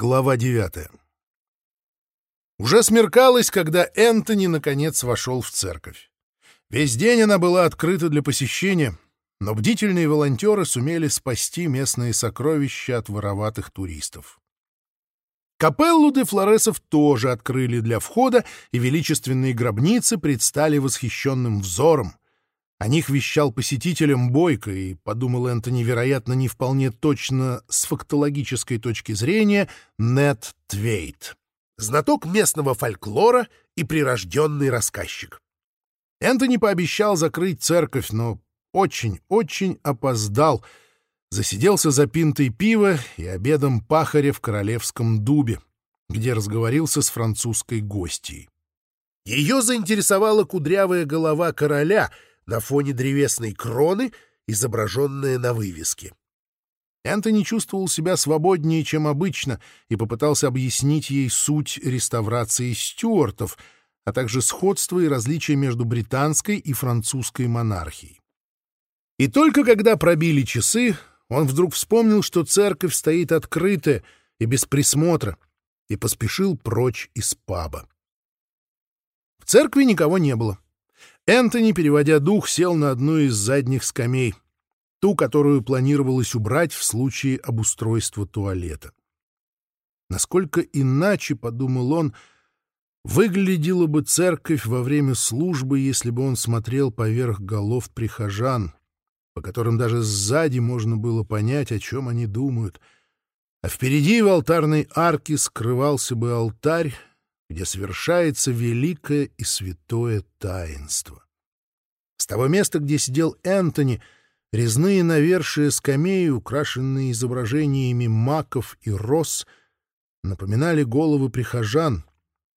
Глава 9. Уже смеркалось, когда Энтони наконец вошел в церковь. Весь день она была открыта для посещения, но бдительные волонтеры сумели спасти местные сокровища от вороватых туристов. Капеллу де Флоресов тоже открыли для входа, и величественные гробницы предстали восхищенным взором — О них вещал посетителям Бойко, и, подумал Энтони, вероятно, не вполне точно с фактологической точки зрения, Нет Твейт, знаток местного фольклора и прирожденный рассказчик. Энтони пообещал закрыть церковь, но очень-очень опоздал, засиделся за пинтой пива и обедом пахаря в Королевском дубе, где разговорился с французской гостьей. Ее заинтересовала кудрявая голова короля — на фоне древесной кроны, изображенная на вывеске. Энтони чувствовал себя свободнее, чем обычно, и попытался объяснить ей суть реставрации стюартов, а также сходство и различия между британской и французской монархией. И только когда пробили часы, он вдруг вспомнил, что церковь стоит открытая и без присмотра, и поспешил прочь из паба. В церкви никого не было. Энтони, переводя дух, сел на одну из задних скамей, ту, которую планировалось убрать в случае обустройства туалета. Насколько иначе, — подумал он, — выглядела бы церковь во время службы, если бы он смотрел поверх голов прихожан, по которым даже сзади можно было понять, о чем они думают, а впереди в алтарной арке скрывался бы алтарь, где совершается великое и святое таинство. С того места, где сидел Энтони, резные навершие скамеи, украшенные изображениями маков и роз, напоминали головы прихожан,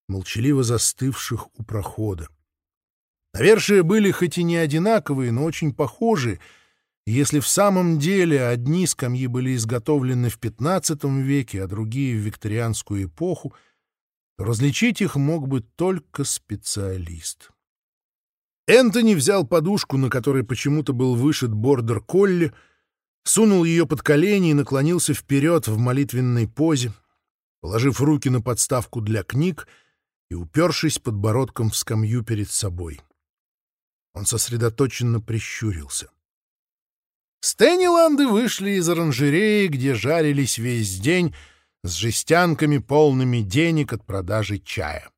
молчаливо застывших у прохода. Навершия были хоть и не одинаковые, но очень похожи, если в самом деле одни скамьи были изготовлены в XV веке, а другие — в викторианскую эпоху — Различить их мог бы только специалист. Энтони взял подушку, на которой почему-то был вышит бордер Колли, сунул ее под колени и наклонился вперед в молитвенной позе, положив руки на подставку для книг и упершись подбородком в скамью перед собой. Он сосредоточенно прищурился. Стэниланды вышли из оранжереи, где жарились весь день, с жестянками, полными денег от продажи чая.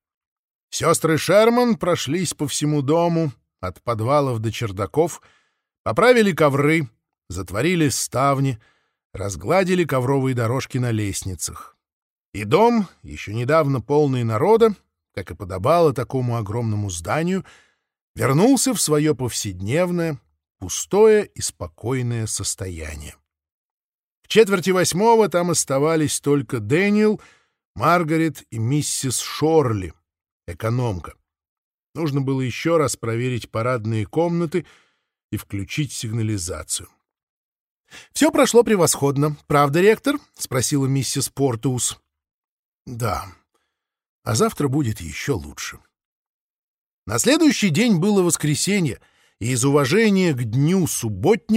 Сестры Шерман прошлись по всему дому, от подвалов до чердаков, поправили ковры, затворили ставни, разгладили ковровые дорожки на лестницах. И дом, еще недавно полный народа, как и подобало такому огромному зданию, вернулся в свое повседневное, пустое и спокойное состояние четверти восьмого там оставались только Дэниел, Маргарет и миссис Шорли, экономка. Нужно было еще раз проверить парадные комнаты и включить сигнализацию. «Все прошло превосходно. Правда, ректор?» — спросила миссис Портус. «Да. А завтра будет еще лучше».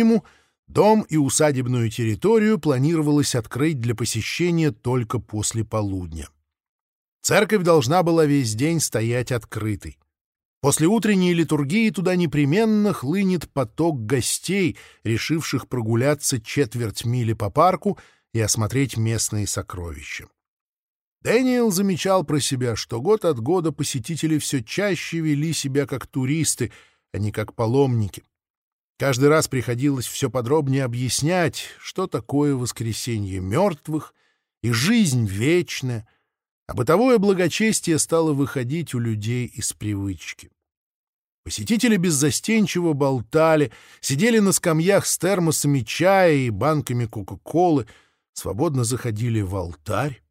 На следующий день было воскресенье, и из уважения к дню субботнему — Дом и усадебную территорию планировалось открыть для посещения только после полудня. Церковь должна была весь день стоять открытой. После утренней литургии туда непременно хлынет поток гостей, решивших прогуляться четверть мили по парку и осмотреть местные сокровища. Дэниел замечал про себя, что год от года посетители все чаще вели себя как туристы, а не как паломники. Каждый раз приходилось все подробнее объяснять, что такое воскресение мертвых и жизнь вечная, а бытовое благочестие стало выходить у людей из привычки. Посетители беззастенчиво болтали, сидели на скамьях с термосами чая и банками Кока-Колы, свободно заходили в алтарь.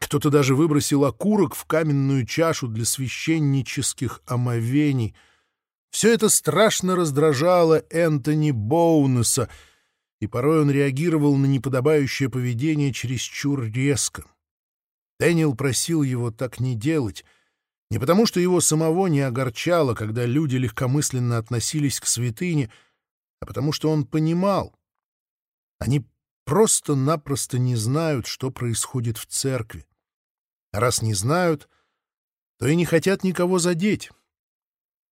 Кто-то даже выбросил окурок в каменную чашу для священнических омовений — все это страшно раздражало Энтони Боунеса, и порой он реагировал на неподобающее поведение чересчур резко. Дэниел просил его так не делать, не потому что его самого не огорчало, когда люди легкомысленно относились к святыне, а потому что он понимал. Они просто-напросто не знают, что происходит в церкви. А раз не знают, то и не хотят никого задеть.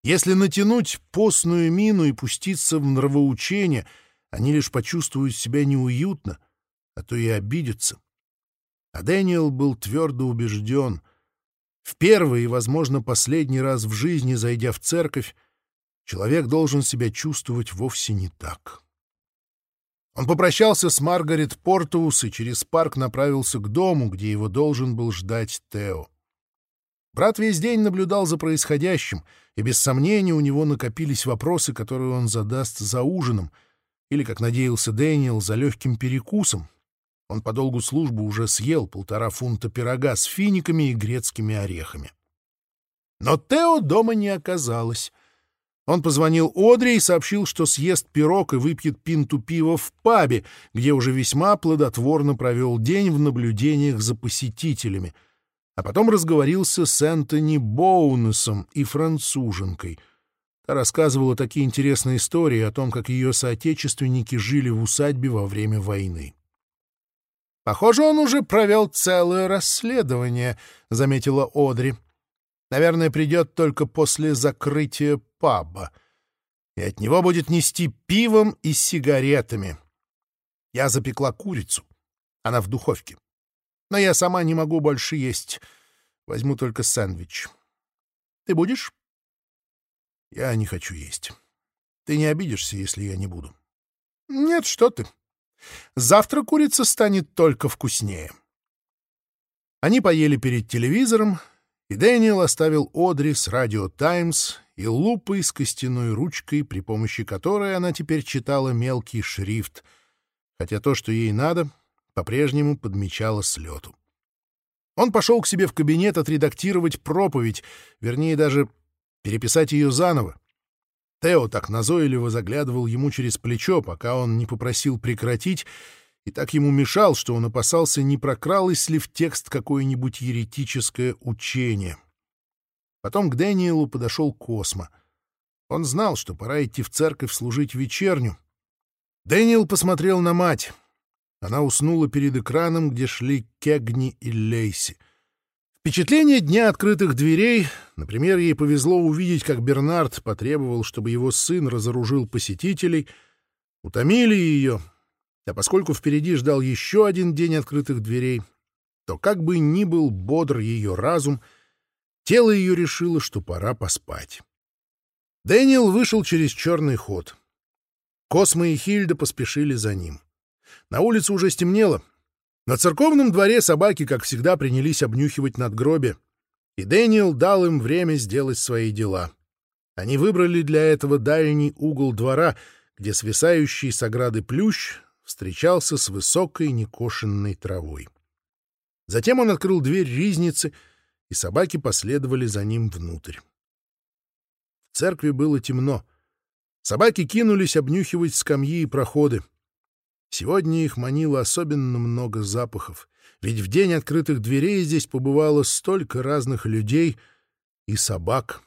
Если натянуть постную мину и пуститься в нравоучение, они лишь почувствуют себя неуютно, а то и обидятся. А Дэниел был твердо убежден. В первый и, возможно, последний раз в жизни, зайдя в церковь, человек должен себя чувствовать вовсе не так. Он попрощался с Маргарет Портоус и через парк направился к дому, где его должен был ждать Тео. Брат весь день наблюдал за происходящим, и без сомнения у него накопились вопросы, которые он задаст за ужином, или, как надеялся Дэниел, за легким перекусом. Он по долгу службы уже съел полтора фунта пирога с финиками и грецкими орехами. Но Тео дома не оказалось. Он позвонил Одри и сообщил, что съест пирог и выпьет пинту пива в пабе, где уже весьма плодотворно провел день в наблюдениях за посетителями — а потом разговорился с Энтони Боунесом и француженкой. Та рассказывала такие интересные истории о том, как ее соотечественники жили в усадьбе во время войны. «Похоже, он уже провел целое расследование», — заметила Одри. «Наверное, придет только после закрытия паба, и от него будет нести пивом и сигаретами. Я запекла курицу. Она в духовке. Но я сама не могу больше есть. Возьму только сэндвич. Ты будешь? Я не хочу есть. Ты не обидишься, если я не буду. Нет, что ты. Завтра курица станет только вкуснее. Они поели перед телевизором, и Дэниел оставил Одри с «Радио Таймс» и лупой с костяной ручкой, при помощи которой она теперь читала мелкий шрифт, хотя то, что ей надо — по-прежнему подмечала слету. Он пошел к себе в кабинет отредактировать проповедь, вернее, даже переписать ее заново. Тео так назойливо заглядывал ему через плечо, пока он не попросил прекратить, и так ему мешал, что он опасался, не прокралось ли в текст какое-нибудь еретическое учение. Потом к Дэниелу подошел Космо. Он знал, что пора идти в церковь служить вечерню. Дэниел посмотрел на мать — она уснула перед экраном, где шли Кегни и Лейси. Впечатление дня открытых дверей, например, ей повезло увидеть, как Бернард потребовал, чтобы его сын разоружил посетителей, утомили ее, а поскольку впереди ждал еще один день открытых дверей, то как бы ни был бодр ее разум, тело ее решило, что пора поспать. Дэниел вышел через черный ход. Космо и Хильда поспешили за ним. На улице уже стемнело. На церковном дворе собаки, как всегда, принялись обнюхивать надгробие. И Дэниел дал им время сделать свои дела. Они выбрали для этого дальний угол двора, где свисающий с ограды плющ встречался с высокой некошенной травой. Затем он открыл дверь ризницы, и собаки последовали за ним внутрь. В церкви было темно. Собаки кинулись обнюхивать скамьи и проходы — Сегодня их манило особенно много запахов, ведь в день открытых дверей здесь побывало столько разных людей и собак.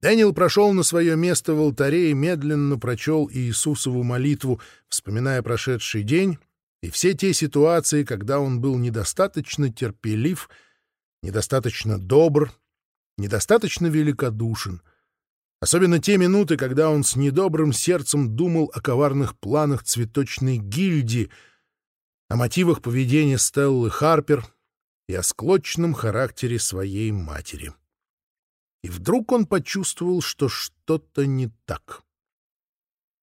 Дэниел прошел на свое место в алтаре и медленно прочел Иисусову молитву, вспоминая прошедший день и все те ситуации, когда он был недостаточно терпелив, недостаточно добр, недостаточно великодушен — Особенно те минуты, когда он с недобрым сердцем думал о коварных планах цветочной гильдии, о мотивах поведения Стеллы Харпер и о склочном характере своей матери. И вдруг он почувствовал, что что-то не так.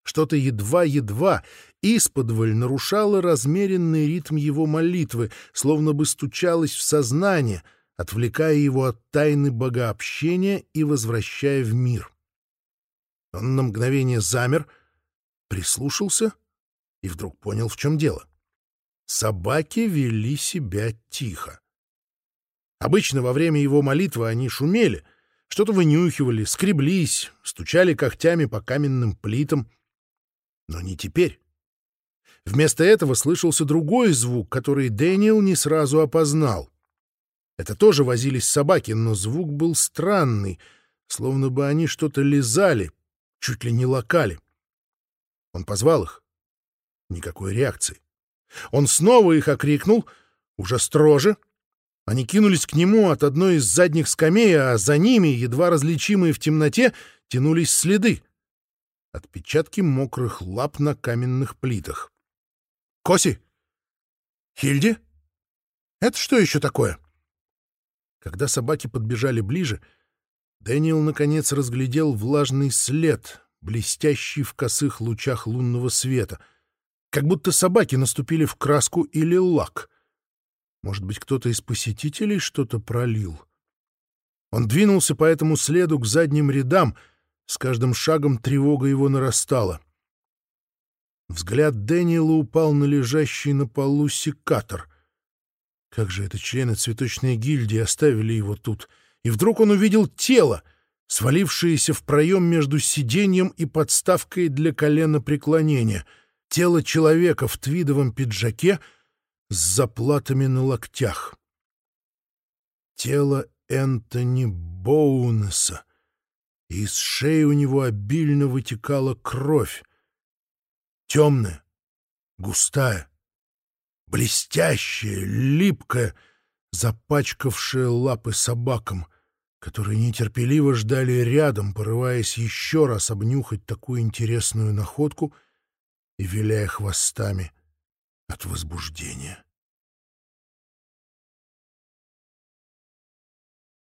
Что-то едва-едва исподволь нарушало размеренный ритм его молитвы, словно бы стучалось в сознание, отвлекая его от тайны богообщения и возвращая в мир — Он на мгновение замер, прислушался и вдруг понял, в чем дело. Собаки вели себя тихо. Обычно во время его молитвы они шумели, что-то вынюхивали, скреблись, стучали когтями по каменным плитам. Но не теперь. Вместо этого слышался другой звук, который Дэниел не сразу опознал — это тоже возились собаки, но звук был странный, словно бы они что-то лизали, Чуть ли не локали. Он позвал их. Никакой реакции. Он снова их окрикнул, уже строже. Они кинулись к нему от одной из задних скамей, а за ними, едва различимые в темноте, тянулись следы. Отпечатки мокрых лап на каменных плитах. «Коси! Хильди! Это что еще такое?» Когда собаки подбежали ближе, — Дэниел, наконец, разглядел влажный след, блестящий в косых лучах лунного света, как будто собаки наступили в краску или лак. Может быть, кто-то из посетителей что-то пролил? Он двинулся по этому следу к задним рядам, с каждым шагом тревога его нарастала. Взгляд Дэниела упал на лежащий на полу секатор. Как же это члены цветочной гильдии оставили его тут — и вдруг он увидел тело, свалившееся в проем между сиденьем и подставкой для колена преклонения, тело человека в твидовом пиджаке с заплатами на локтях. Тело Энтони Боунеса, и из шеи у него обильно вытекала кровь, темная, густая, блестящая, липкая, запачкавшая лапы собакам — которые нетерпеливо ждали рядом, порываясь еще раз обнюхать такую интересную находку и виляя хвостами от возбуждения.